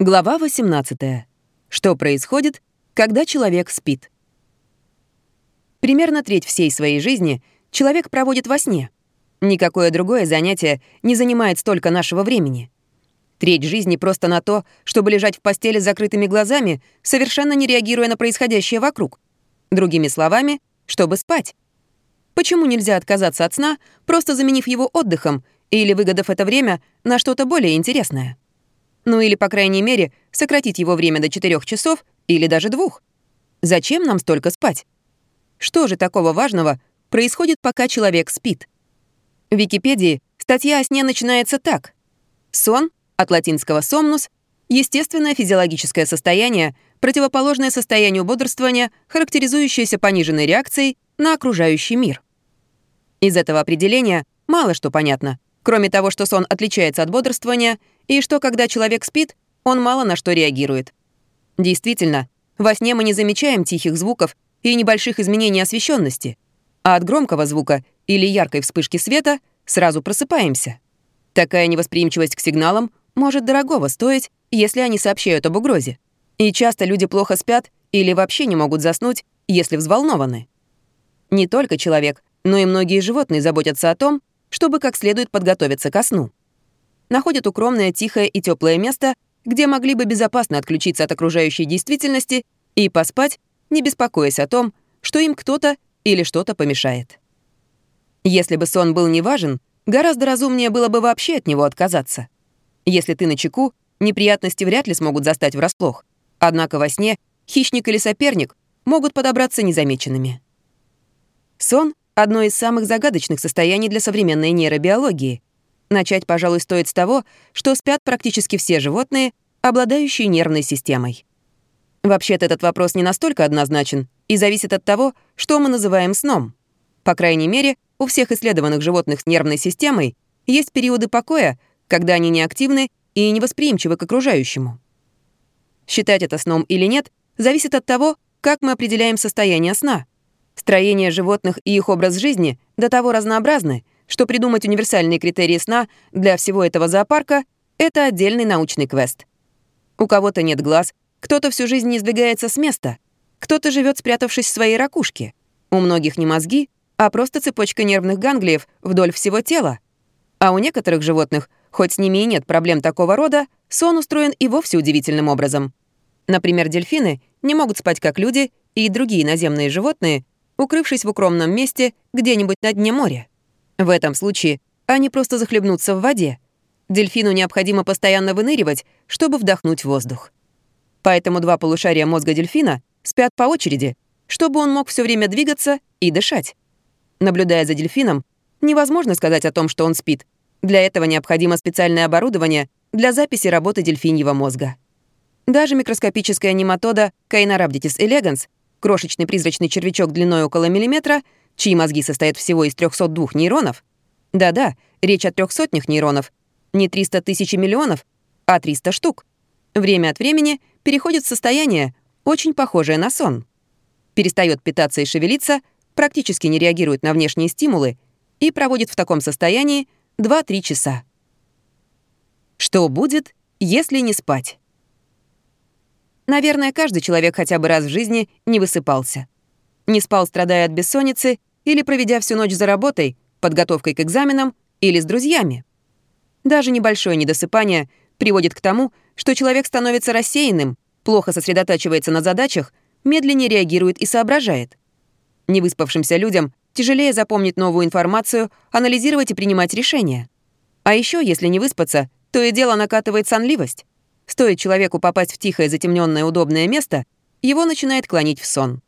Глава 18. Что происходит, когда человек спит? Примерно треть всей своей жизни человек проводит во сне. Никакое другое занятие не занимает столько нашего времени. Треть жизни просто на то, чтобы лежать в постели с закрытыми глазами, совершенно не реагируя на происходящее вокруг. Другими словами, чтобы спать. Почему нельзя отказаться от сна, просто заменив его отдыхом или выгодав это время на что-то более интересное? Ну или, по крайней мере, сократить его время до 4 часов или даже двух. Зачем нам столько спать? Что же такого важного происходит, пока человек спит? В Википедии статья о сне начинается так. Сон, от латинского «somnus», естественное физиологическое состояние, противоположное состоянию бодрствования, характеризующееся пониженной реакцией на окружающий мир. Из этого определения мало что понятно, кроме того, что сон отличается от бодрствования и что, когда человек спит, он мало на что реагирует. Действительно, во сне мы не замечаем тихих звуков и небольших изменений освещенности, а от громкого звука или яркой вспышки света сразу просыпаемся. Такая невосприимчивость к сигналам может дорогого стоить, если они сообщают об угрозе. И часто люди плохо спят или вообще не могут заснуть, если взволнованы. Не только человек, но и многие животные заботятся о том, чтобы как следует подготовиться ко сну находят укромное, тихое и теплое место, где могли бы безопасно отключиться от окружающей действительности и поспать, не беспокоясь о том, что им кто-то или что-то помешает. Если бы сон был не важен, гораздо разумнее было бы вообще от него отказаться. Если ты на чеку, неприятности вряд ли смогут застать врасплох. Однако во сне хищник или соперник могут подобраться незамеченными. Сон — одно из самых загадочных состояний для современной нейробиологии — Начать, пожалуй, стоит с того, что спят практически все животные, обладающие нервной системой. Вообще-то этот вопрос не настолько однозначен и зависит от того, что мы называем сном. По крайней мере, у всех исследованных животных с нервной системой есть периоды покоя, когда они неактивны и невосприимчивы к окружающему. Считать это сном или нет зависит от того, как мы определяем состояние сна. Строение животных и их образ жизни до того разнообразны, что придумать универсальные критерии сна для всего этого зоопарка — это отдельный научный квест. У кого-то нет глаз, кто-то всю жизнь не сдвигается с места, кто-то живет спрятавшись в своей ракушке. У многих не мозги, а просто цепочка нервных ганглиев вдоль всего тела. А у некоторых животных, хоть с ними и нет проблем такого рода, сон устроен и вовсе удивительным образом. Например, дельфины не могут спать как люди и другие наземные животные, укрывшись в укромном месте где-нибудь на дне моря. В этом случае они просто захлебнутся в воде. Дельфину необходимо постоянно выныривать, чтобы вдохнуть воздух. Поэтому два полушария мозга дельфина спят по очереди, чтобы он мог все время двигаться и дышать. Наблюдая за дельфином, невозможно сказать о том, что он спит. Для этого необходимо специальное оборудование для записи работы дельфиньего мозга. Даже микроскопическая нематода Caenorhabditis elegans, крошечный призрачный червячок длиной около миллиметра — чьи мозги состоят всего из 302 нейронов, да-да, речь о трехсотнях нейронов, не 300 тысяч миллионов, а 300 штук, время от времени переходит в состояние, очень похожее на сон. Перестает питаться и шевелиться, практически не реагирует на внешние стимулы и проводит в таком состоянии 2-3 часа. Что будет, если не спать? Наверное, каждый человек хотя бы раз в жизни не высыпался. Не спал, страдая от бессонницы, или проведя всю ночь за работой, подготовкой к экзаменам или с друзьями. Даже небольшое недосыпание приводит к тому, что человек становится рассеянным, плохо сосредотачивается на задачах, медленнее реагирует и соображает. Невыспавшимся людям тяжелее запомнить новую информацию, анализировать и принимать решения. А еще, если не выспаться, то и дело накатывает сонливость. Стоит человеку попасть в тихое, затемненное, удобное место, его начинает клонить в сон.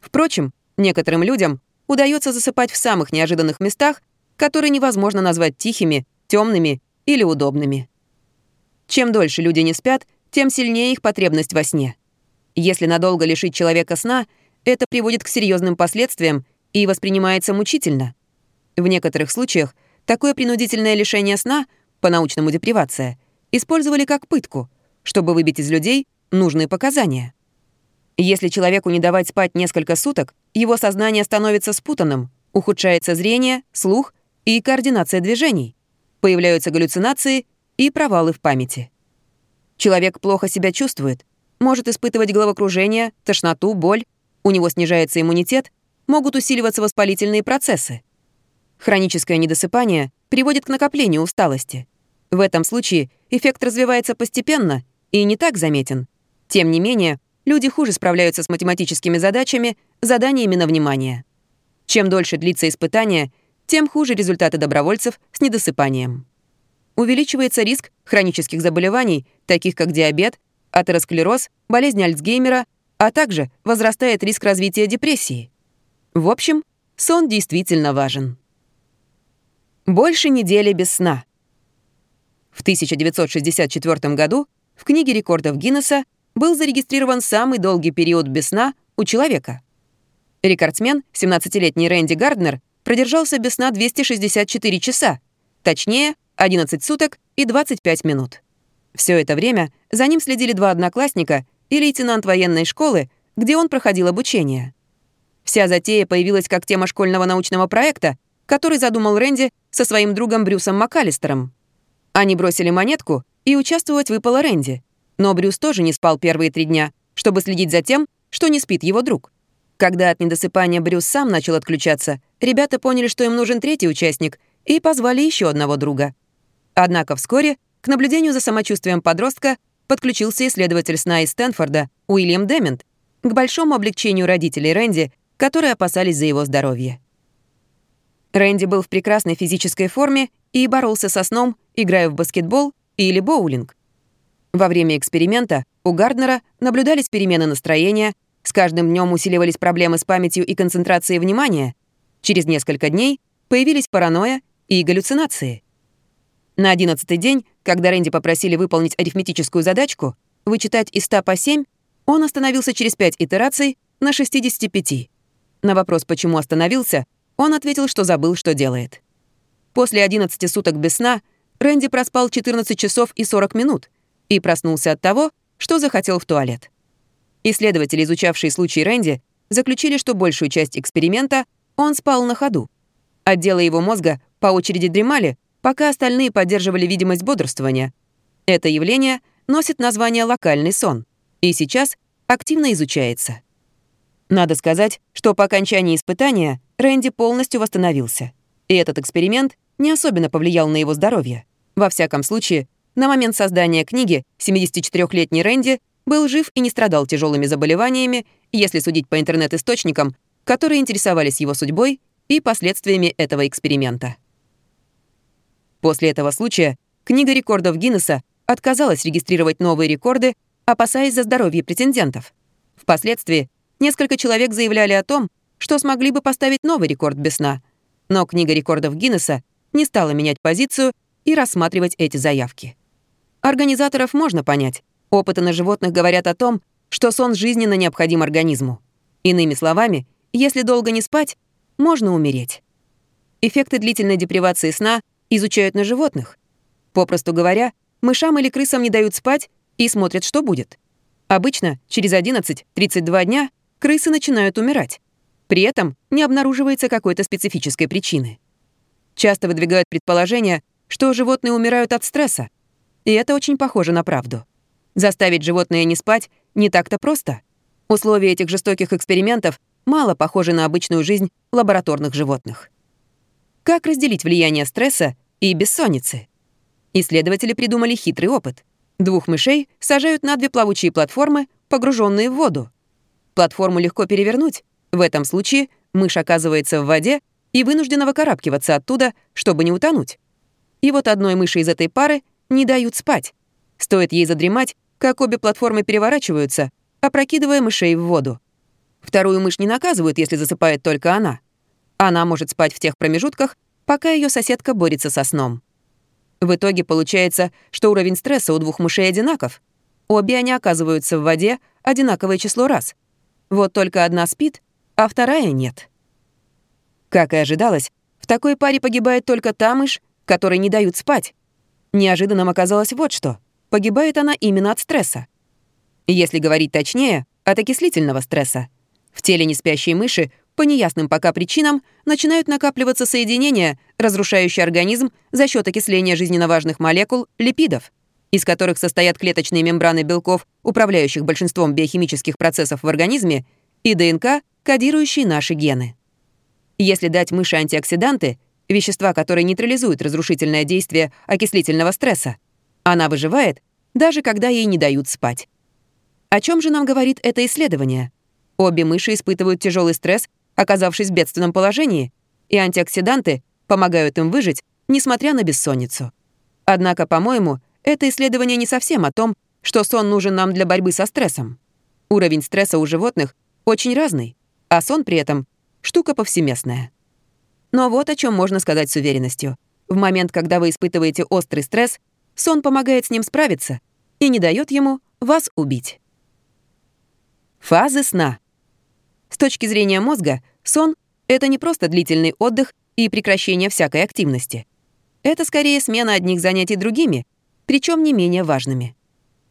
Впрочем, некоторым людям удается засыпать в самых неожиданных местах, которые невозможно назвать тихими, темными или удобными. Чем дольше люди не спят, тем сильнее их потребность во сне. Если надолго лишить человека сна, это приводит к серьезным последствиям и воспринимается мучительно. В некоторых случаях такое принудительное лишение сна, по-научному депривация, использовали как пытку, чтобы выбить из людей нужные показания. Если человеку не давать спать несколько суток, его сознание становится спутанным, ухудшается зрение, слух и координация движений, появляются галлюцинации и провалы в памяти. Человек плохо себя чувствует, может испытывать головокружение, тошноту, боль, у него снижается иммунитет, могут усиливаться воспалительные процессы. Хроническое недосыпание приводит к накоплению усталости. В этом случае эффект развивается постепенно и не так заметен. Тем не менее, люди хуже справляются с математическими задачами, заданиями на внимание. Чем дольше длится испытание, тем хуже результаты добровольцев с недосыпанием. Увеличивается риск хронических заболеваний, таких как диабет, атеросклероз, болезнь Альцгеймера, а также возрастает риск развития депрессии. В общем, сон действительно важен. Больше недели без сна. В 1964 году в книге рекордов Гиннесса был зарегистрирован самый долгий период без сна у человека. Рекордсмен, 17-летний Рэнди Гарднер, продержался без сна 264 часа, точнее, 11 суток и 25 минут. Все это время за ним следили два одноклассника и лейтенант военной школы, где он проходил обучение. Вся затея появилась как тема школьного научного проекта, который задумал Рэнди со своим другом Брюсом МакАлистером. Они бросили монетку, и участвовать выпало Рэнди. Но Брюс тоже не спал первые три дня, чтобы следить за тем, что не спит его друг. Когда от недосыпания Брюс сам начал отключаться, ребята поняли, что им нужен третий участник, и позвали еще одного друга. Однако вскоре к наблюдению за самочувствием подростка подключился исследователь сна из Стэнфорда Уильям Демент к большому облегчению родителей Рэнди, которые опасались за его здоровье. Рэнди был в прекрасной физической форме и боролся со сном, играя в баскетбол или боулинг. Во время эксперимента у Гарднера наблюдались перемены настроения, с каждым днем усиливались проблемы с памятью и концентрацией внимания. Через несколько дней появились паранойя и галлюцинации. На одиннадцатый день, когда Рэнди попросили выполнить арифметическую задачку, вычитать из 100 по 7, он остановился через 5 итераций на 65. На вопрос, почему остановился, он ответил, что забыл, что делает. После 11 суток без сна Рэнди проспал 14 часов и 40 минут и проснулся от того, что захотел в туалет. Исследователи, изучавшие случай Рэнди, заключили, что большую часть эксперимента он спал на ходу. Отделы его мозга по очереди дремали, пока остальные поддерживали видимость бодрствования. Это явление носит название локальный сон и сейчас активно изучается. Надо сказать, что по окончании испытания Рэнди полностью восстановился. И этот эксперимент не особенно повлиял на его здоровье. Во всяком случае, на момент создания книги 74-летний Рэнди был жив и не страдал тяжелыми заболеваниями, если судить по интернет-источникам, которые интересовались его судьбой и последствиями этого эксперимента. После этого случая книга рекордов Гиннесса отказалась регистрировать новые рекорды, опасаясь за здоровье претендентов. Впоследствии несколько человек заявляли о том, что смогли бы поставить новый рекорд без сна, но книга рекордов Гиннесса не стала менять позицию и рассматривать эти заявки. Организаторов можно понять. Опыты на животных говорят о том, что сон жизненно необходим организму. Иными словами, если долго не спать, можно умереть. Эффекты длительной депривации сна изучают на животных. Попросту говоря, мышам или крысам не дают спать и смотрят, что будет. Обычно через 11-32 дня крысы начинают умирать. При этом не обнаруживается какой-то специфической причины. Часто выдвигают предположение, что животные умирают от стресса. И это очень похоже на правду. Заставить животное не спать не так-то просто. Условия этих жестоких экспериментов мало похожи на обычную жизнь лабораторных животных. Как разделить влияние стресса и бессонницы? Исследователи придумали хитрый опыт. Двух мышей сажают на две плавучие платформы, погруженные в воду. Платформу легко перевернуть. В этом случае мышь оказывается в воде и вынуждена выкарабкиваться оттуда, чтобы не утонуть. И вот одной мыши из этой пары не дают спать. Стоит ей задремать, как обе платформы переворачиваются, опрокидывая мышей в воду. Вторую мышь не наказывают, если засыпает только она. Она может спать в тех промежутках, пока ее соседка борется со сном. В итоге получается, что уровень стресса у двух мышей одинаков. Обе они оказываются в воде одинаковое число раз. Вот только одна спит, а вторая нет. Как и ожидалось, в такой паре погибает только та мышь, которой не дают спать. Неожиданным оказалось вот что. Погибает она именно от стресса. Если говорить точнее, от окислительного стресса. В теле неспящей мыши по неясным пока причинам начинают накапливаться соединения, разрушающие организм за счет окисления жизненно важных молекул липидов. из которых состоят клеточные мембраны белков, управляющих большинством биохимических процессов в организме, и ДНК, кодирующие наши гены. Если дать мыши антиоксиданты, вещества, которые нейтрализуют разрушительное действие окислительного стресса, она выживает, даже когда ей не дают спать. О чем же нам говорит это исследование? Обе мыши испытывают тяжелый стресс, оказавшись в бедственном положении, и антиоксиданты помогают им выжить, несмотря на бессонницу. Однако, по-моему, это исследование не совсем о том, что сон нужен нам для борьбы со стрессом. Уровень стресса у животных очень разный, а сон при этом — штука повсеместная. Но вот о чем можно сказать с уверенностью. В момент, когда вы испытываете острый стресс, сон помогает с ним справиться и не дает ему вас убить. Фазы сна. С точки зрения мозга, сон — это не просто длительный отдых и прекращение всякой активности. Это скорее смена одних занятий другими, причем не менее важными.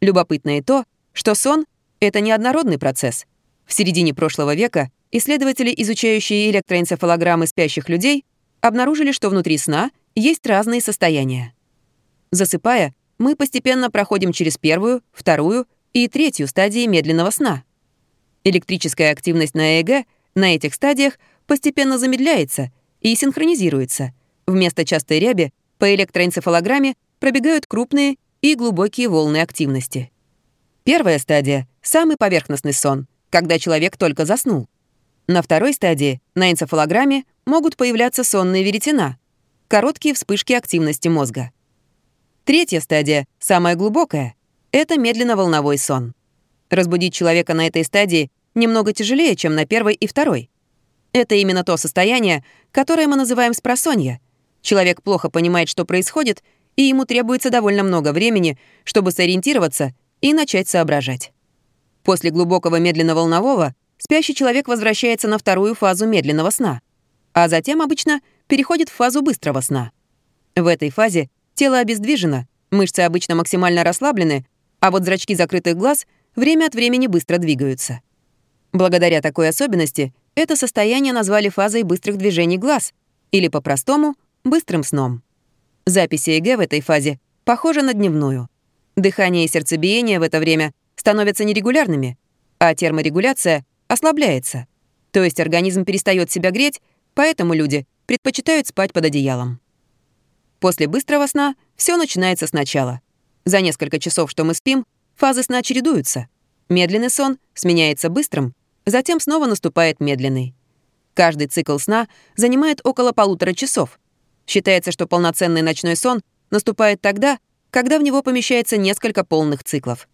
Любопытно и то, что сон — это неоднородный процесс. В середине прошлого века исследователи, изучающие электроэнцефалограммы спящих людей, обнаружили, что внутри сна есть разные состояния. Засыпая, мы постепенно проходим через первую, вторую и третью стадии медленного сна. Электрическая активность на ЭЭГ на этих стадиях постепенно замедляется и синхронизируется. Вместо частой ряби по электроэнцефалограмме пробегают крупные и глубокие волны активности. Первая стадия — самый поверхностный сон, когда человек только заснул. На второй стадии, на энцефалограмме, могут появляться сонные веретена — короткие вспышки активности мозга. Третья стадия, самая глубокая, — это медленно-волновой сон. Разбудить человека на этой стадии немного тяжелее, чем на первой и второй. Это именно то состояние, которое мы называем спросонья. Человек плохо понимает, что происходит, и ему требуется довольно много времени, чтобы сориентироваться и начать соображать. После глубокого медленно-волнового спящий человек возвращается на вторую фазу медленного сна, а затем обычно переходит в фазу быстрого сна. В этой фазе тело обездвижено, мышцы обычно максимально расслаблены, а вот зрачки закрытых глаз время от времени быстро двигаются. Благодаря такой особенности это состояние назвали фазой быстрых движений глаз или по-простому — быстрым сном. Записи ЭГ в этой фазе похожи на дневную. Дыхание и сердцебиение в это время становятся нерегулярными, а терморегуляция ослабляется. То есть организм перестает себя греть, поэтому люди предпочитают спать под одеялом. После быстрого сна все начинается сначала. За несколько часов, что мы спим, фазы сна чередуются. Медленный сон сменяется быстрым, затем снова наступает медленный. Каждый цикл сна занимает около полутора часов — Считается, что полноценный ночной сон наступает тогда, когда в него помещается несколько полных циклов.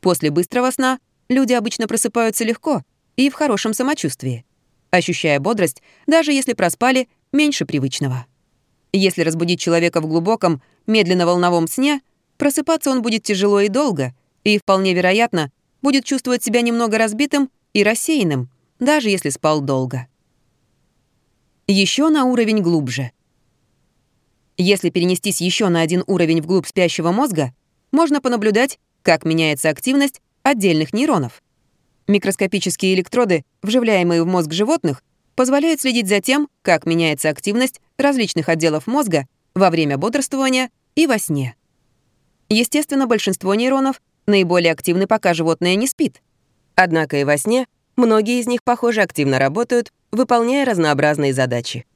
После быстрого сна люди обычно просыпаются легко и в хорошем самочувствии, ощущая бодрость, даже если проспали меньше привычного. Если разбудить человека в глубоком, медленно-волновом сне, просыпаться он будет тяжело и долго, и, вполне вероятно, будет чувствовать себя немного разбитым и рассеянным, даже если спал долго. Еще на уровень глубже — если перенестись еще на один уровень вглубь спящего мозга, можно понаблюдать, как меняется активность отдельных нейронов. Микроскопические электроды, вживляемые в мозг животных, позволяют следить за тем, как меняется активность различных отделов мозга во время бодрствования и во сне. Естественно, большинство нейронов наиболее активны, пока животное не спит. Однако и во сне многие из них, похоже, активно работают, выполняя разнообразные задачи.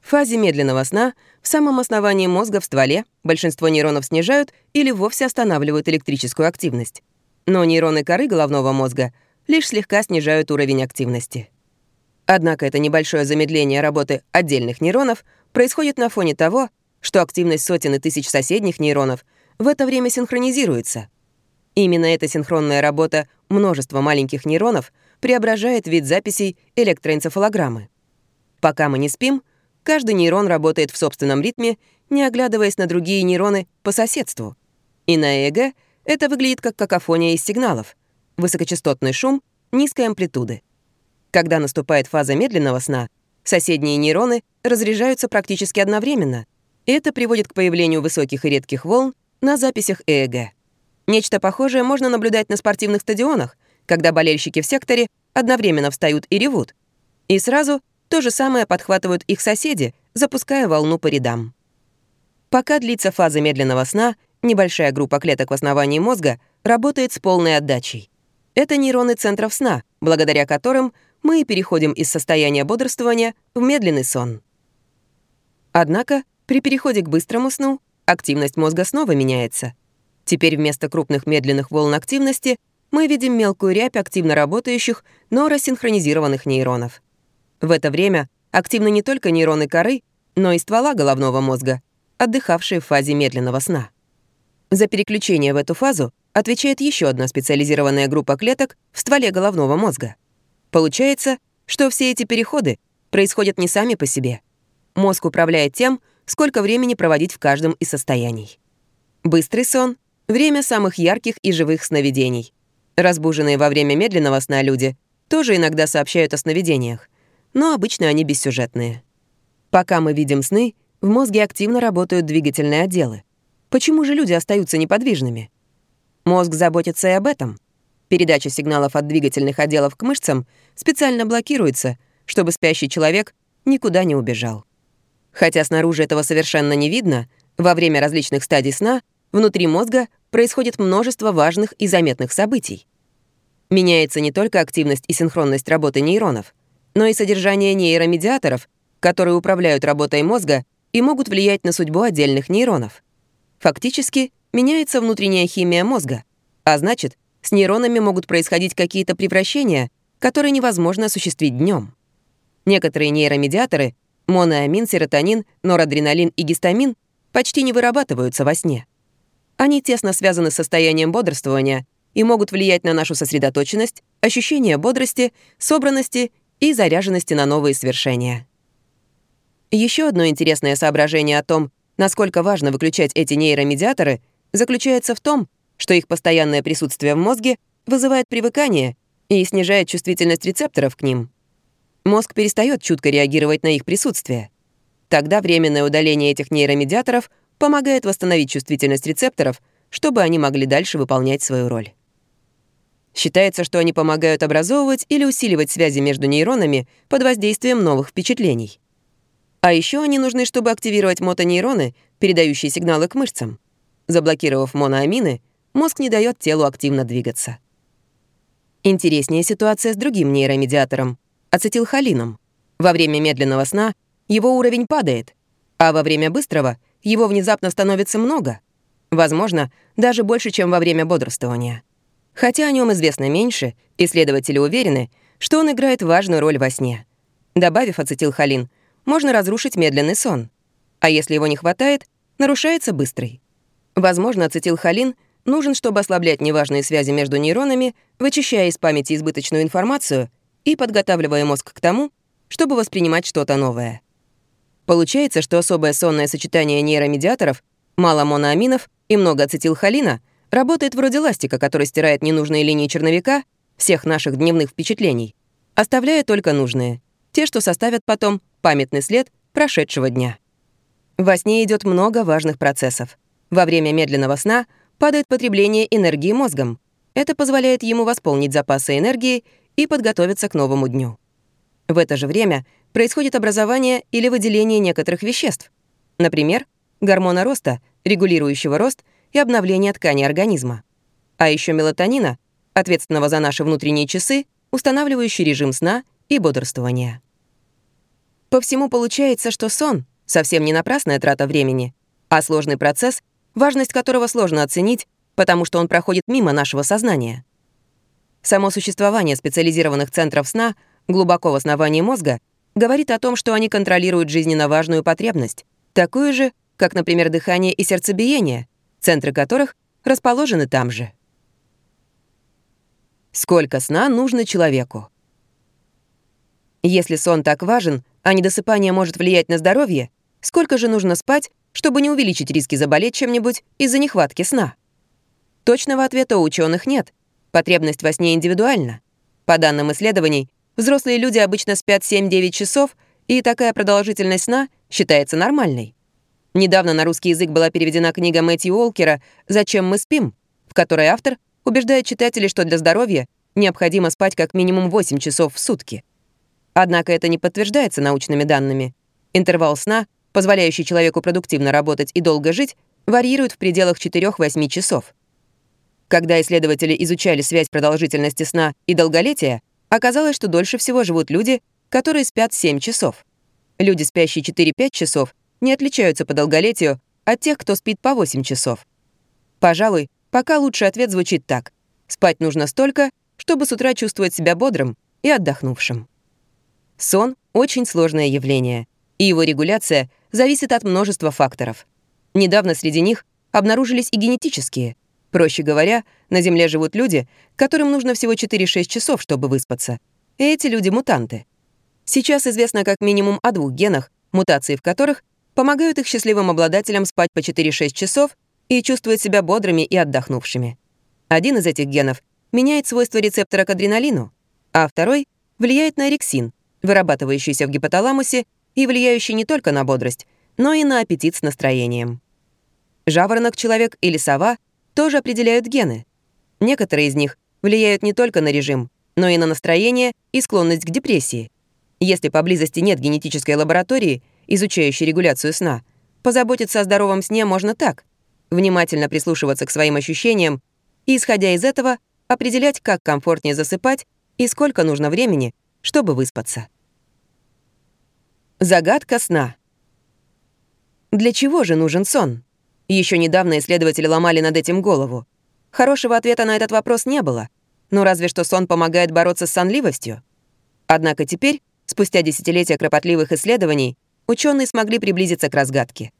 В фазе медленного сна в самом основании мозга в стволе большинство нейронов снижают или вовсе останавливают электрическую активность. Но нейроны коры головного мозга лишь слегка снижают уровень активности. Однако это небольшое замедление работы отдельных нейронов происходит на фоне того, что активность сотен и тысяч соседних нейронов в это время синхронизируется. Именно эта синхронная работа множества маленьких нейронов преображает вид записей электроэнцефалограммы. Пока мы не спим — Каждый нейрон работает в собственном ритме, не оглядываясь на другие нейроны по соседству. И на ЭЭГ это выглядит как какофония из сигналов. Высокочастотный шум низкой амплитуды. Когда наступает фаза медленного сна, соседние нейроны разряжаются практически одновременно. Это приводит к появлению высоких и редких волн на записях ЭЭГ. Нечто похожее можно наблюдать на спортивных стадионах, когда болельщики в секторе одновременно встают и ревут. И сразу то же самое подхватывают их соседи, запуская волну по рядам. Пока длится фаза медленного сна, небольшая группа клеток в основании мозга, работает с полной отдачей. Это нейроны центров сна, благодаря которым мы и переходим из состояния бодрствования в медленный сон. Однако при переходе к быстрому сну активность мозга снова меняется. Теперь вместо крупных медленных волн активности мы видим мелкую рябь активно работающих, но рассинхронизированных нейронов. В это время активны не только нейроны коры, но и ствола головного мозга, отдыхавшие в фазе медленного сна. За переключение в эту фазу отвечает еще одна специализированная группа клеток в стволе головного мозга. Получается, что все эти переходы происходят не сами по себе. Мозг управляет тем, сколько времени проводить в каждом из состояний. Быстрый сон — время самых ярких и живых сновидений. Разбуженные во время медленного сна люди тоже иногда сообщают о сновидениях, но обычно они бессюжетные. Пока мы видим сны, в мозге активно работают двигательные отделы. Почему же люди остаются неподвижными? Мозг заботится и об этом. Передача сигналов от двигательных отделов к мышцам специально блокируется, чтобы спящий человек никуда не убежал. Хотя снаружи этого совершенно не видно, во время различных стадий сна внутри мозга происходит множество важных и заметных событий. Меняется не только активность и синхронность работы нейронов, но и содержание нейромедиаторов, которые управляют работой мозга и могут влиять на судьбу отдельных нейронов. Фактически, меняется внутренняя химия мозга, а значит, с нейронами могут происходить какие-то превращения, которые невозможно осуществить днем. Некоторые нейромедиаторы — моноамин, серотонин, норадреналин и гистамин — почти не вырабатываются во сне. Они тесно связаны с состоянием бодрствования и могут влиять на нашу сосредоточенность, ощущение бодрости, собранности и заряженности на новые свершения. Еще одно интересное соображение о том, насколько важно выключать эти нейромедиаторы, заключается в том, что их постоянное присутствие в мозге вызывает привыкание и снижает чувствительность рецепторов к ним. Мозг перестает чутко реагировать на их присутствие. Тогда временное удаление этих нейромедиаторов помогает восстановить чувствительность рецепторов, чтобы они могли дальше выполнять свою роль. Считается, что они помогают образовывать или усиливать связи между нейронами под воздействием новых впечатлений. А еще они нужны, чтобы активировать мотонейроны, передающие сигналы к мышцам. Заблокировав моноамины, мозг не дает телу активно двигаться. Интереснее ситуация с другим нейромедиатором — ацетилхолином. Во время медленного сна его уровень падает, а во время быстрого его внезапно становится много. Возможно, даже больше, чем во время бодрствования. Хотя о нем известно меньше, исследователи уверены, что он играет важную роль во сне. Добавив ацетилхолин, можно разрушить медленный сон. А если его не хватает, нарушается быстрый. Возможно, ацетилхолин нужен, чтобы ослаблять неважные связи между нейронами, вычищая из памяти избыточную информацию и подготавливая мозг к тому, чтобы воспринимать что-то новое. Получается, что особое сонное сочетание нейромедиаторов, мало моноаминов и много ацетилхолина — Работает вроде ластика, который стирает ненужные линии черновика всех наших дневных впечатлений, оставляя только нужные, те, что составят потом памятный след прошедшего дня. Во сне идет много важных процессов. Во время медленного сна падает потребление энергии мозгом. Это позволяет ему восполнить запасы энергии и подготовиться к новому дню. В это же время происходит образование или выделение некоторых веществ. Например, гормона роста, регулирующего рост — и обновления ткани организма. А еще мелатонина, ответственного за наши внутренние часы, устанавливающий режим сна и бодрствования. По всему получается, что сон — совсем не напрасная трата времени, а сложный процесс, важность которого сложно оценить, потому что он проходит мимо нашего сознания. Само существование специализированных центров сна глубоко в основании мозга говорит о том, что они контролируют жизненно важную потребность, такую же, как, например, дыхание и сердцебиение, центры которых расположены там же. Сколько сна нужно человеку? Если сон так важен, а недосыпание может влиять на здоровье, сколько же нужно спать, чтобы не увеличить риски заболеть чем-нибудь из-за нехватки сна? Точного ответа у ученых нет. Потребность во сне индивидуальна. По данным исследований, взрослые люди обычно спят 7-9 часов, и такая продолжительность сна считается нормальной. Недавно на русский язык была переведена книга Мэтью Уолкера «Зачем мы спим?», в которой автор убеждает читателей, что для здоровья необходимо спать как минимум 8 часов в сутки. Однако это не подтверждается научными данными. Интервал сна, позволяющий человеку продуктивно работать и долго жить, варьируют в пределах 4-8 часов. Когда исследователи изучали связь продолжительности сна и долголетия, оказалось, что дольше всего живут люди, которые спят 7 часов. Люди, спящие 4-5 часов, не отличаются по долголетию от тех, кто спит по 8 часов. Пожалуй, пока лучший ответ звучит так. Спать нужно столько, чтобы с утра чувствовать себя бодрым и отдохнувшим. Сон — очень сложное явление, и его регуляция зависит от множества факторов. Недавно среди них обнаружились и генетические. Проще говоря, на Земле живут люди, которым нужно всего 4-6 часов, чтобы выспаться. И эти люди — мутанты. Сейчас известно как минимум о двух генах, мутации в которых помогают их счастливым обладателям спать по 4-6 часов и чувствовать себя бодрыми и отдохнувшими. Один из этих генов меняет свойства рецептора к адреналину, а второй влияет на эриксин, вырабатывающийся в гипоталамусе и влияющий не только на бодрость, но и на аппетит с настроением. Жаворонок, человек или сова тоже определяют гены. Некоторые из них влияют не только на режим, но и на настроение и склонность к депрессии. Если поблизости нет генетической лаборатории, изучающей регуляцию сна, позаботиться о здоровом сне можно так. Внимательно прислушиваться к своим ощущениям и, исходя из этого, определять, как комфортнее засыпать и сколько нужно времени, чтобы выспаться. Загадка сна. Для чего же нужен сон? Еще недавно исследователи ломали над этим голову. Хорошего ответа на этот вопрос не было. Ну разве что сон помогает бороться с сонливостью. Однако теперь, спустя десятилетия кропотливых исследований, ученые смогли приблизиться к разгадке.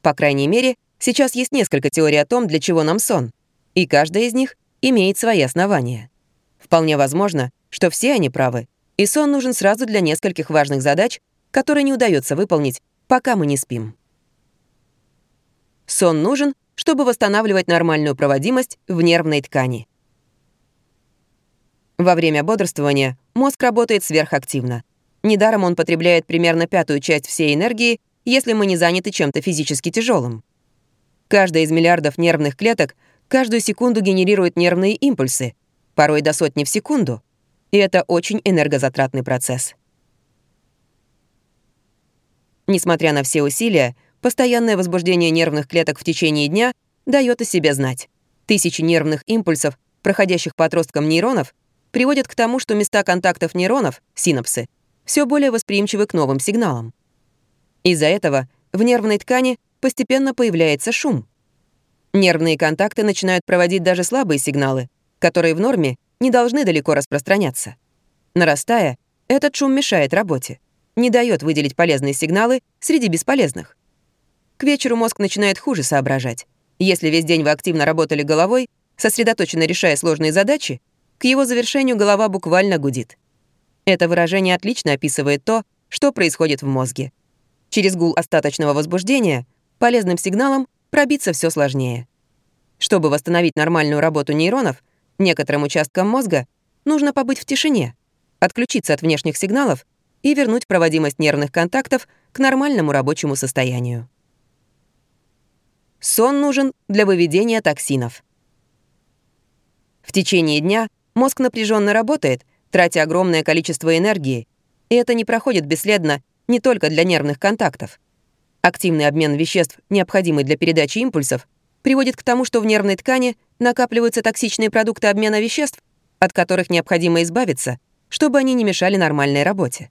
По крайней мере, сейчас есть несколько теорий о том, для чего нам сон. И каждая из них имеет свои основания. Вполне возможно, что все они правы, и сон нужен сразу для нескольких важных задач, которые не удается выполнить, пока мы не спим. Сон нужен, чтобы восстанавливать нормальную проводимость в нервной ткани. Во время бодрствования мозг работает сверхактивно. Недаром он потребляет примерно пятую часть всей энергии, если мы не заняты чем-то физически тяжелым. Каждая из миллиардов нервных клеток каждую секунду генерирует нервные импульсы, порой до сотни в секунду. И это очень энергозатратный процесс. Несмотря на все усилия, постоянное возбуждение нервных клеток в течение дня дает о себе знать. Тысячи нервных импульсов, проходящих по отросткам нейронов, приводят к тому, что места контактов нейронов, синапсы, все более восприимчивы к новым сигналам. Из-за этого в нервной ткани постепенно появляется шум. Нервные контакты начинают проводить даже слабые сигналы, которые в норме не должны далеко распространяться. Нарастая, этот шум мешает работе, не дает выделить полезные сигналы среди бесполезных. К вечеру мозг начинает хуже соображать. Если весь день вы активно работали головой, сосредоточенно решая сложные задачи, к его завершению голова буквально гудит. Это выражение отлично описывает то, что происходит в мозге. Через гул остаточного возбуждения полезным сигналом пробиться все сложнее. Чтобы восстановить нормальную работу нейронов, Некоторым участкам мозга нужно побыть в тишине, отключиться от внешних сигналов и вернуть проводимость нервных контактов к нормальному рабочему состоянию. Сон нужен для выведения токсинов. В течение дня мозг напряженно работает, тратя огромное количество энергии, и это не проходит бесследно не только для нервных контактов. Активный обмен веществ, необходимый для передачи импульсов, приводит к тому, что в нервной ткани накапливаются токсичные продукты обмена веществ, от которых необходимо избавиться, чтобы они не мешали нормальной работе.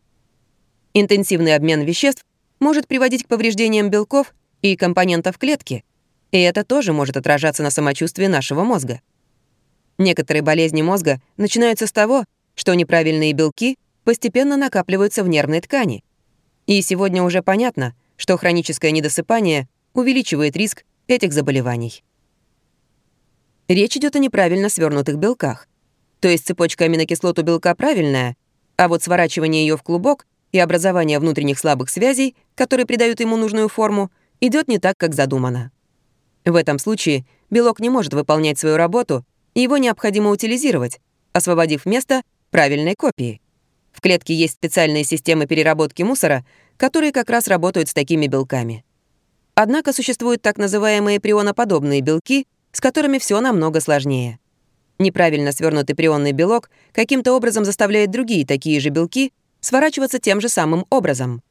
Интенсивный обмен веществ может приводить к повреждениям белков и компонентов клетки, и это тоже может отражаться на самочувствии нашего мозга. Некоторые болезни мозга начинаются с того, что неправильные белки постепенно накапливаются в нервной ткани. И сегодня уже понятно, что хроническое недосыпание увеличивает риск этих заболеваний. Речь идет о неправильно свернутых белках. То есть цепочка аминокислот у белка правильная, а вот сворачивание ее в клубок и образование внутренних слабых связей, которые придают ему нужную форму, идет не так, как задумано. В этом случае белок не может выполнять свою работу, и его необходимо утилизировать, освободив место правильной копии. В клетке есть специальные системы переработки мусора, которые как раз работают с такими белками. Однако существуют так называемые прионоподобные белки, с которыми все намного сложнее. Неправильно свернутый прионный белок каким-то образом заставляет другие такие же белки сворачиваться тем же самым образом.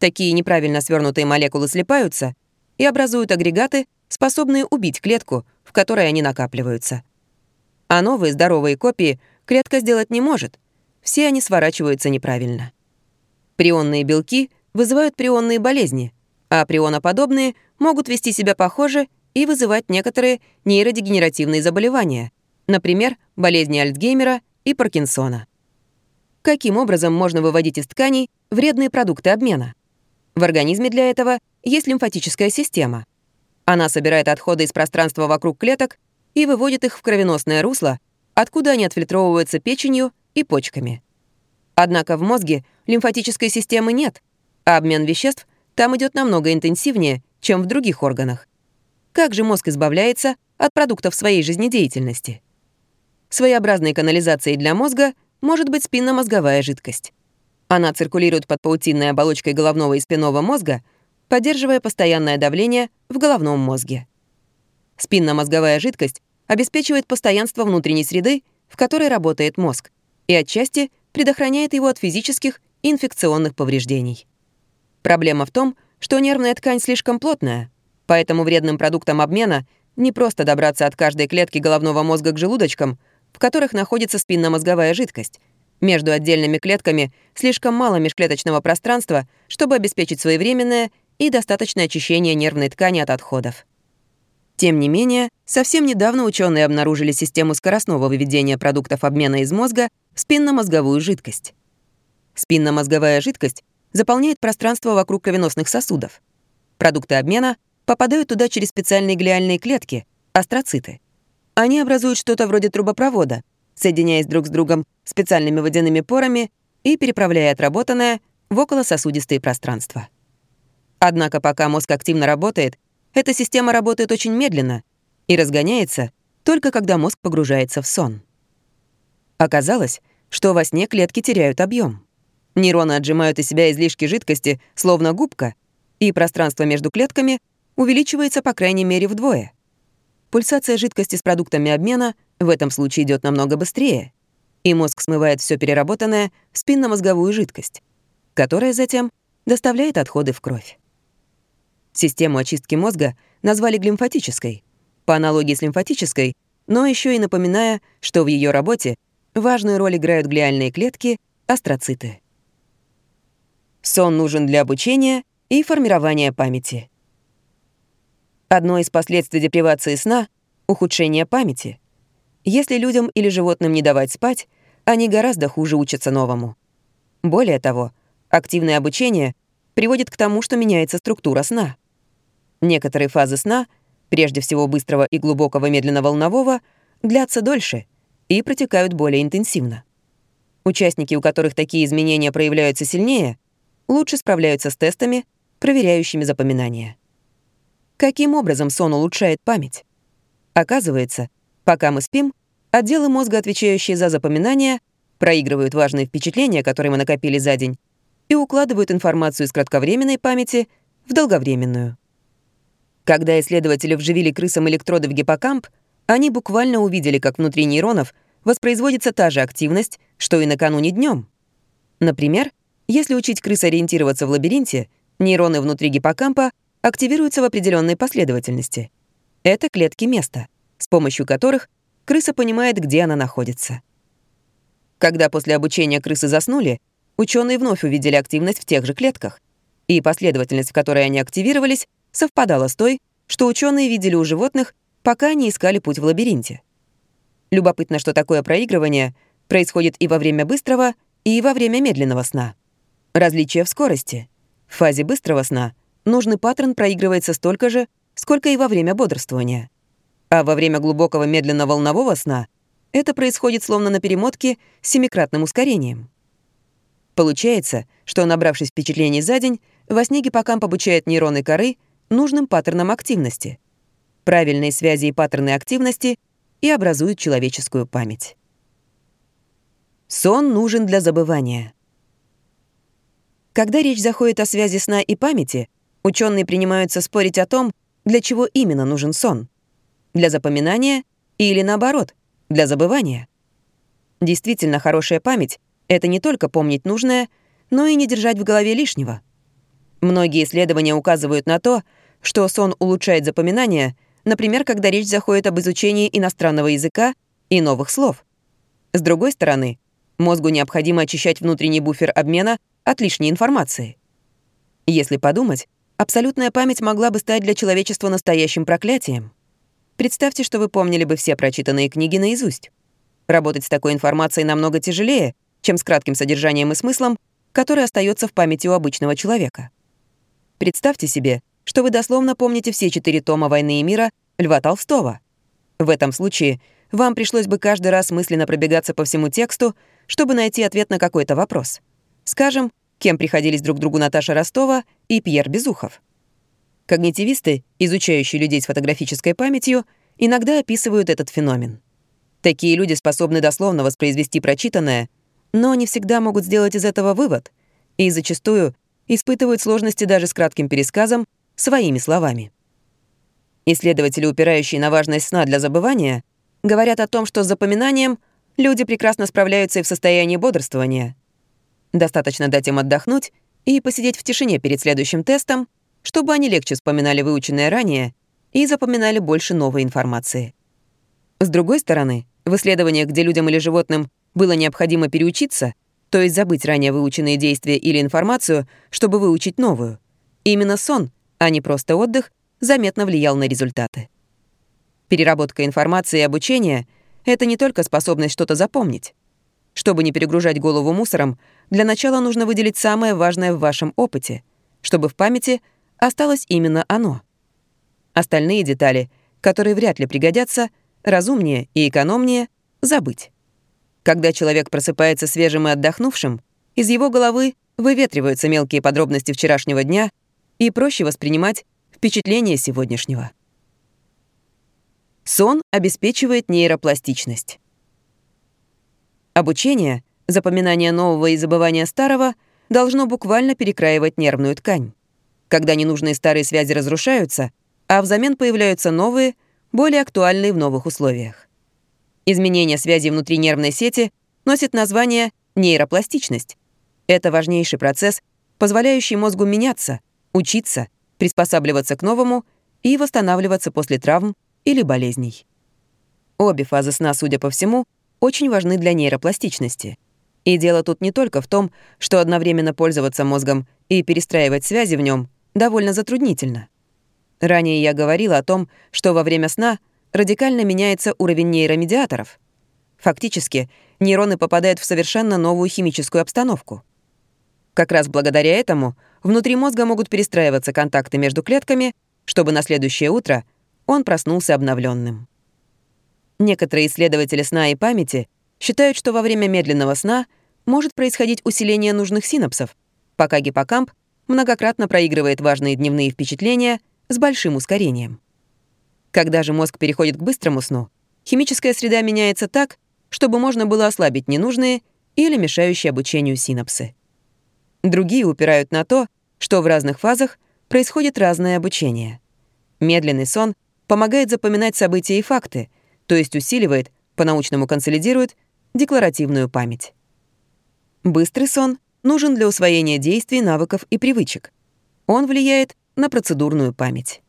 Такие неправильно свернутые молекулы слипаются и образуют агрегаты, способные убить клетку, в которой они накапливаются. А новые здоровые копии клетка сделать не может. Все они сворачиваются неправильно. Прионные белки вызывают прионные болезни, а прионоподобные могут вести себя похоже и вызывать некоторые нейродегенеративные заболевания, например, болезни Альцгеймера и Паркинсона. Каким образом можно выводить из тканей вредные продукты обмена? В организме для этого есть лимфатическая система. Она собирает отходы из пространства вокруг клеток и выводит их в кровеносное русло, откуда они отфильтровываются печенью и почками. Однако в мозге лимфатической системы нет, а обмен веществ там идет намного интенсивнее, чем в других органах. Как же мозг избавляется от продуктов своей жизнедеятельности? Своеобразной канализацией для мозга может быть спинномозговая жидкость. Она циркулирует под паутинной оболочкой головного и спинного мозга, поддерживая постоянное давление в головном мозге. Спинномозговая жидкость обеспечивает постоянство внутренней среды, в которой работает мозг, и отчасти предохраняет его от физических и инфекционных повреждений. Проблема в том, что нервная ткань слишком плотная, поэтому вредным продуктом обмена не просто добраться от каждой клетки головного мозга к желудочкам, в которых находится спинномозговая жидкость. Между отдельными клетками слишком мало межклеточного пространства, чтобы обеспечить своевременное и достаточное очищение нервной ткани от отходов. Тем не менее, совсем недавно ученые обнаружили систему скоростного выведения продуктов обмена из мозга в спинномозговую жидкость. Спинномозговая жидкость заполняет пространство вокруг кровеносных сосудов. Продукты обмена попадают туда через специальные глиальные клетки — астроциты. Они образуют что-то вроде трубопровода, соединяясь друг с другом специальными водяными порами и переправляя отработанное в околососудистые пространства. Однако пока мозг активно работает, эта система работает очень медленно и разгоняется только когда мозг погружается в сон. Оказалось, что во сне клетки теряют объем. Нейроны отжимают из себя излишки жидкости, словно губка, и пространство между клетками увеличивается по крайней мере вдвое. Пульсация жидкости с продуктами обмена в этом случае идет намного быстрее, и мозг смывает все переработанное в спинномозговую жидкость, которая затем доставляет отходы в кровь. Систему очистки мозга назвали глимфатической, по аналогии с лимфатической, но еще и напоминая, что в ее работе важную роль играют глиальные клетки, астроциты. Сон нужен для обучения и формирования памяти. Одно из последствий депривации сна — ухудшение памяти. Если людям или животным не давать спать, они гораздо хуже учатся новому. Более того, активное обучение приводит к тому, что меняется структура сна. Некоторые фазы сна, прежде всего быстрого и глубокого медленно-волнового, длятся дольше и протекают более интенсивно. Участники, у которых такие изменения проявляются сильнее, лучше справляются с тестами, проверяющими запоминание. Каким образом сон улучшает память? Оказывается, пока мы спим, отделы мозга, отвечающие за запоминание, проигрывают важные впечатления, которые мы накопили за день, и укладывают информацию из кратковременной памяти в долговременную. Когда исследователи вживили крысам электроды в гиппокамп, они буквально увидели, как внутри нейронов воспроизводится та же активность, что и накануне днем. Например, если учить крыс ориентироваться в лабиринте, нейроны внутри гиппокампа активируются в определенной последовательности. Это клетки места, с помощью которых крыса понимает, где она находится. Когда после обучения крысы заснули, ученые вновь увидели активность в тех же клетках, и последовательность, в которой они активировались, совпадала с той, что ученые видели у животных, пока они искали путь в лабиринте. Любопытно, что такое проигрывание происходит и во время быстрого, и во время медленного сна. Различие в скорости. В фазе быстрого сна нужный паттерн проигрывается столько же, сколько и во время бодрствования. А во время глубокого медленно-волнового сна это происходит словно на перемотке с семикратным ускорением. Получается, что, набравшись впечатлений за день, во сне гиппокамп обучает нейроны коры нужным паттернам активности. Правильные связи и паттерны активности и образуют человеческую память. Сон нужен для забывания. Когда речь заходит о связи сна и памяти, ученые принимаются спорить о том, для чего именно нужен сон. Для запоминания или, наоборот, для забывания. Действительно, хорошая память — это не только помнить нужное, но и не держать в голове лишнего. Многие исследования указывают на то, что сон улучшает запоминание, например, когда речь заходит об изучении иностранного языка и новых слов. С другой стороны, мозгу необходимо очищать внутренний буфер обмена от лишней информации. Если подумать, абсолютная память могла бы стать для человечества настоящим проклятием. Представьте, что вы помнили бы все прочитанные книги наизусть. Работать с такой информацией намного тяжелее, чем с кратким содержанием и смыслом, который остается в памяти у обычного человека. Представьте себе, что вы дословно помните все четыре тома «Войны и мира» Льва Толстого. В этом случае вам пришлось бы каждый раз мысленно пробегаться по всему тексту, чтобы найти ответ на какой-то вопрос. Скажем, кем приходились друг другу Наташа Ростова и Пьер Безухов. Когнитивисты, изучающие людей с фотографической памятью, иногда описывают этот феномен. Такие люди способны дословно воспроизвести прочитанное, но не всегда могут сделать из этого вывод и зачастую испытывают сложности даже с кратким пересказом своими словами. Исследователи, упирающие на важность сна для забывания, говорят о том, что с запоминанием люди прекрасно справляются и в состоянии бодрствования. Достаточно дать им отдохнуть и посидеть в тишине перед следующим тестом, чтобы они легче вспоминали выученное ранее и запоминали больше новой информации. С другой стороны, в исследованиях, где людям или животным было необходимо переучиться, то есть забыть ранее выученные действия или информацию, чтобы выучить новую, именно сон, а не просто отдых, заметно влиял на результаты. Переработка информации и обучение — это не только способность что-то запомнить. Чтобы не перегружать голову мусором, для начала нужно выделить самое важное в вашем опыте, чтобы в памяти осталось именно оно. Остальные детали, которые вряд ли пригодятся, разумнее и экономнее забыть. Когда человек просыпается свежим и отдохнувшим, из его головы выветриваются мелкие подробности вчерашнего дня и проще воспринимать впечатления сегодняшнего. Сон обеспечивает нейропластичность. Обучение, запоминание нового и забывание старого должно буквально перекраивать нервную ткань когда ненужные старые связи разрушаются, а взамен появляются новые, более актуальные в новых условиях. Изменение связи внутри нервной сети носит название нейропластичность. Это важнейший процесс, позволяющий мозгу меняться, учиться, приспосабливаться к новому и восстанавливаться после травм или болезней. Обе фазы сна, судя по всему, очень важны для нейропластичности. И дело тут не только в том, что одновременно пользоваться мозгом и перестраивать связи в нем довольно затруднительно. Ранее я говорила о том, что во время сна радикально меняется уровень нейромедиаторов. Фактически, нейроны попадают в совершенно новую химическую обстановку. Как раз благодаря этому внутри мозга могут перестраиваться контакты между клетками, чтобы на следующее утро он проснулся обновленным. Некоторые исследователи сна и памяти считают, что во время медленного сна может происходить усиление нужных синапсов, пока гиппокамп многократно проигрывает важные дневные впечатления с большим ускорением. Когда же мозг переходит к быстрому сну, химическая среда меняется так, чтобы можно было ослабить ненужные или мешающие обучению синапсы. Другие упирают на то, что в разных фазах происходит разное обучение. Медленный сон помогает запоминать события и факты, то есть усиливает, по-научному консолидирует, декларативную память. Быстрый сон нужен для усвоения действий, навыков и привычек. Он влияет на процедурную память.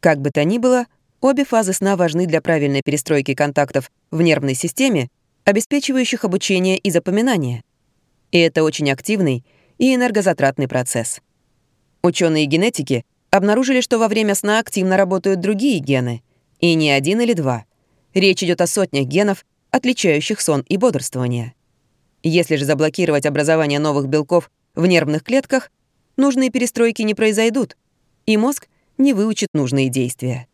Как бы то ни было, обе фазы сна важны для правильной перестройки контактов в нервной системе, обеспечивающих обучение и запоминание. И это очень активный и энергозатратный процесс. Ученые генетики обнаружили, что во время сна активно работают другие гены, и не один или два. Речь идет о сотнях генов, отличающих сон и бодрствование. Если же заблокировать образование новых белков в нервных клетках, нужные перестройки не произойдут, и мозг не выучит нужные действия.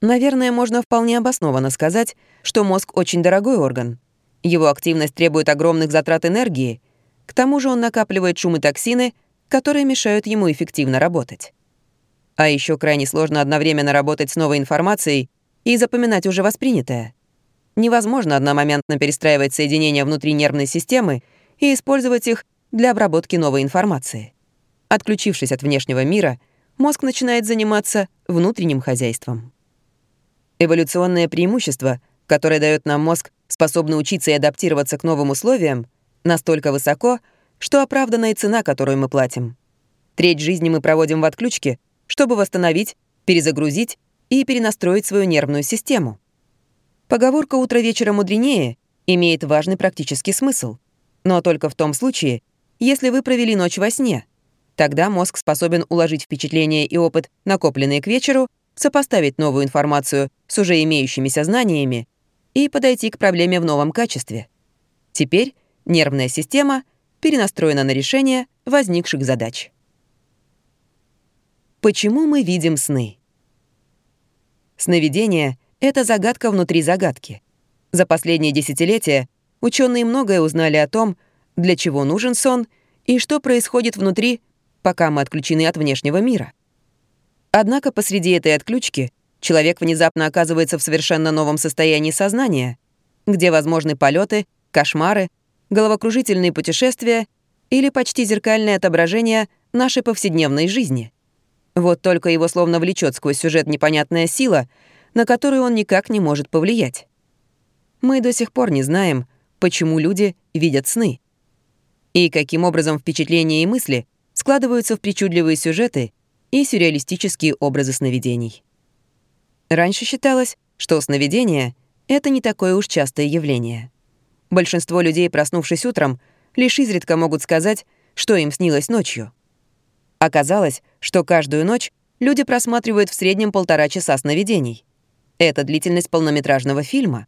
Наверное, можно вполне обоснованно сказать, что мозг очень дорогой орган. Его активность требует огромных затрат энергии, к тому же он накапливает шум и токсины, которые мешают ему эффективно работать. А еще крайне сложно одновременно работать с новой информацией и запоминать уже воспринятое. Невозможно одномоментно перестраивать соединения внутри нервной системы и использовать их для обработки новой информации. Отключившись от внешнего мира, мозг начинает заниматься внутренним хозяйством. Эволюционное преимущество, которое дает нам мозг, способный учиться и адаптироваться к новым условиям, настолько высоко, что оправдана и цена, которую мы платим. Треть жизни мы проводим в отключке, чтобы восстановить, перезагрузить и перенастроить свою нервную систему. Поговорка «утро вечера мудренее» имеет важный практический смысл, но только в том случае, если вы провели ночь во сне. Тогда мозг способен уложить впечатления и опыт, накопленные к вечеру, сопоставить новую информацию с уже имеющимися знаниями и подойти к проблеме в новом качестве. Теперь нервная система перенастроена на решение возникших задач. Почему мы видим сны? Сновидение — это загадка внутри загадки. За последние десятилетия ученые многое узнали о том, для чего нужен сон и что происходит внутри, пока мы отключены от внешнего мира. Однако посреди этой отключки человек внезапно оказывается в совершенно новом состоянии сознания, где возможны полеты, кошмары, головокружительные путешествия или почти зеркальное отображение нашей повседневной жизни. Вот только его словно влечет сквозь сюжет непонятная сила, на которую он никак не может повлиять. Мы до сих пор не знаем, почему люди видят сны. И каким образом впечатления и мысли складываются в причудливые сюжеты и сюрреалистические образы сновидений. Раньше считалось, что сновидение — это не такое уж частое явление. Большинство людей, проснувшись утром, лишь изредка могут сказать, что им снилось ночью. Оказалось, что каждую ночь люди просматривают в среднем полтора часа сновидений. Это длительность полнометражного фильма.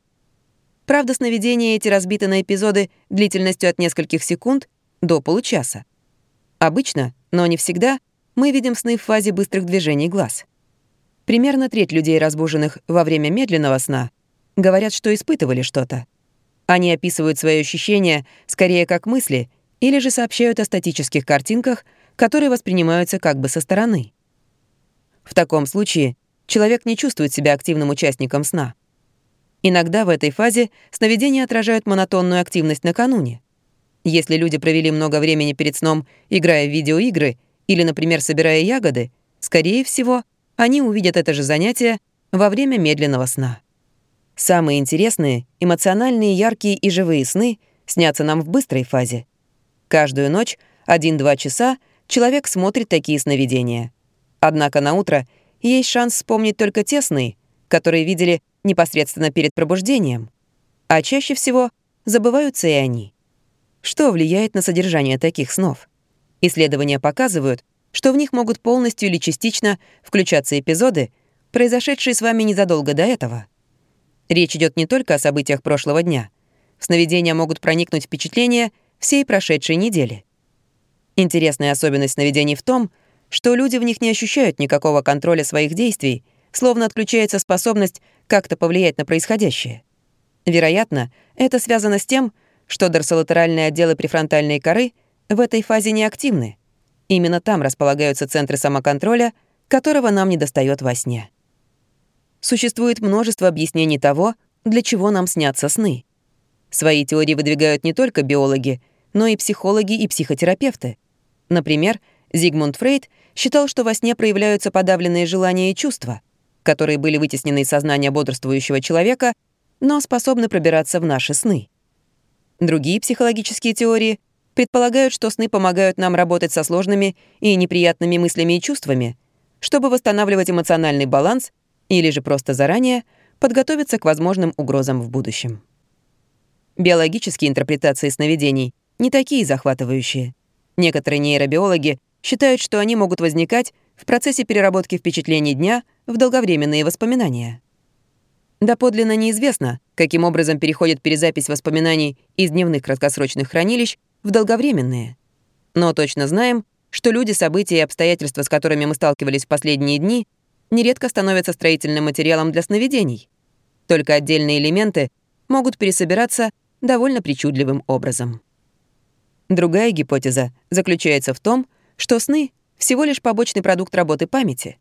Правда, сновидения эти разбиты на эпизоды длительностью от нескольких секунд до получаса. Обычно, но не всегда, мы видим сны в фазе быстрых движений глаз. Примерно треть людей, разбуженных во время медленного сна, говорят, что испытывали что-то. Они описывают свои ощущения скорее как мысли или же сообщают о статических картинках, которые воспринимаются как бы со стороны. В таком случае человек не чувствует себя активным участником сна. Иногда в этой фазе сновидения отражают монотонную активность накануне. Если люди провели много времени перед сном, играя в видеоигры или, например, собирая ягоды, скорее всего, они увидят это же занятие во время медленного сна. Самые интересные, эмоциональные, яркие и живые сны снятся нам в быстрой фазе. Каждую ночь, 1-2 часа, человек смотрит такие сновидения. Однако на утро есть шанс вспомнить только те сны, которые видели непосредственно перед пробуждением. А чаще всего забываются и они. Что влияет на содержание таких снов? Исследования показывают, что в них могут полностью или частично включаться эпизоды, произошедшие с вами незадолго до этого. Речь идет не только о событиях прошлого дня. В сновидения могут проникнуть впечатления всей прошедшей недели. Интересная особенность сновидений в том, что люди в них не ощущают никакого контроля своих действий, словно отключается способность как-то повлиять на происходящее. Вероятно, это связано с тем, что дорсолатеральные отделы префронтальной коры в этой фазе неактивны. Именно там располагаются центры самоконтроля, которого нам недостает во сне. Существует множество объяснений того, для чего нам снятся сны. Свои теории выдвигают не только биологи, но и психологи и психотерапевты. Например, Зигмунд Фрейд считал, что во сне проявляются подавленные желания и чувства, которые были вытеснены из сознания бодрствующего человека, но способны пробираться в наши сны. Другие психологические теории предполагают, что сны помогают нам работать со сложными и неприятными мыслями и чувствами, чтобы восстанавливать эмоциональный баланс или же просто заранее подготовиться к возможным угрозам в будущем. Биологические интерпретации сновидений не такие захватывающие. Некоторые нейробиологи считают, что они могут возникать в процессе переработки впечатлений дня в долговременные воспоминания. Доподлинно неизвестно, каким образом переходит перезапись воспоминаний из дневных краткосрочных хранилищ в долговременные. Но точно знаем, что люди, события и обстоятельства, с которыми мы сталкивались в последние дни — нередко становятся строительным материалом для сновидений. Только отдельные элементы могут пересобираться довольно причудливым образом. Другая гипотеза заключается в том, что сны — всего лишь побочный продукт работы памяти.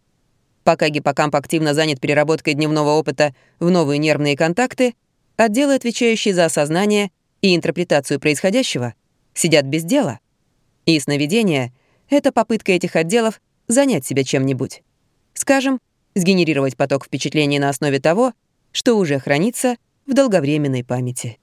Пока гиппокамп активно занят переработкой дневного опыта в новые нервные контакты, отделы, отвечающие за осознание и интерпретацию происходящего, сидят без дела. И сновидение — это попытка этих отделов занять себя чем-нибудь. Скажем, сгенерировать поток впечатлений на основе того, что уже хранится в долговременной памяти.